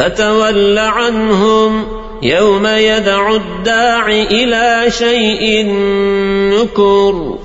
فتول عنهم يوم يدع الداع إلى شيء نكر.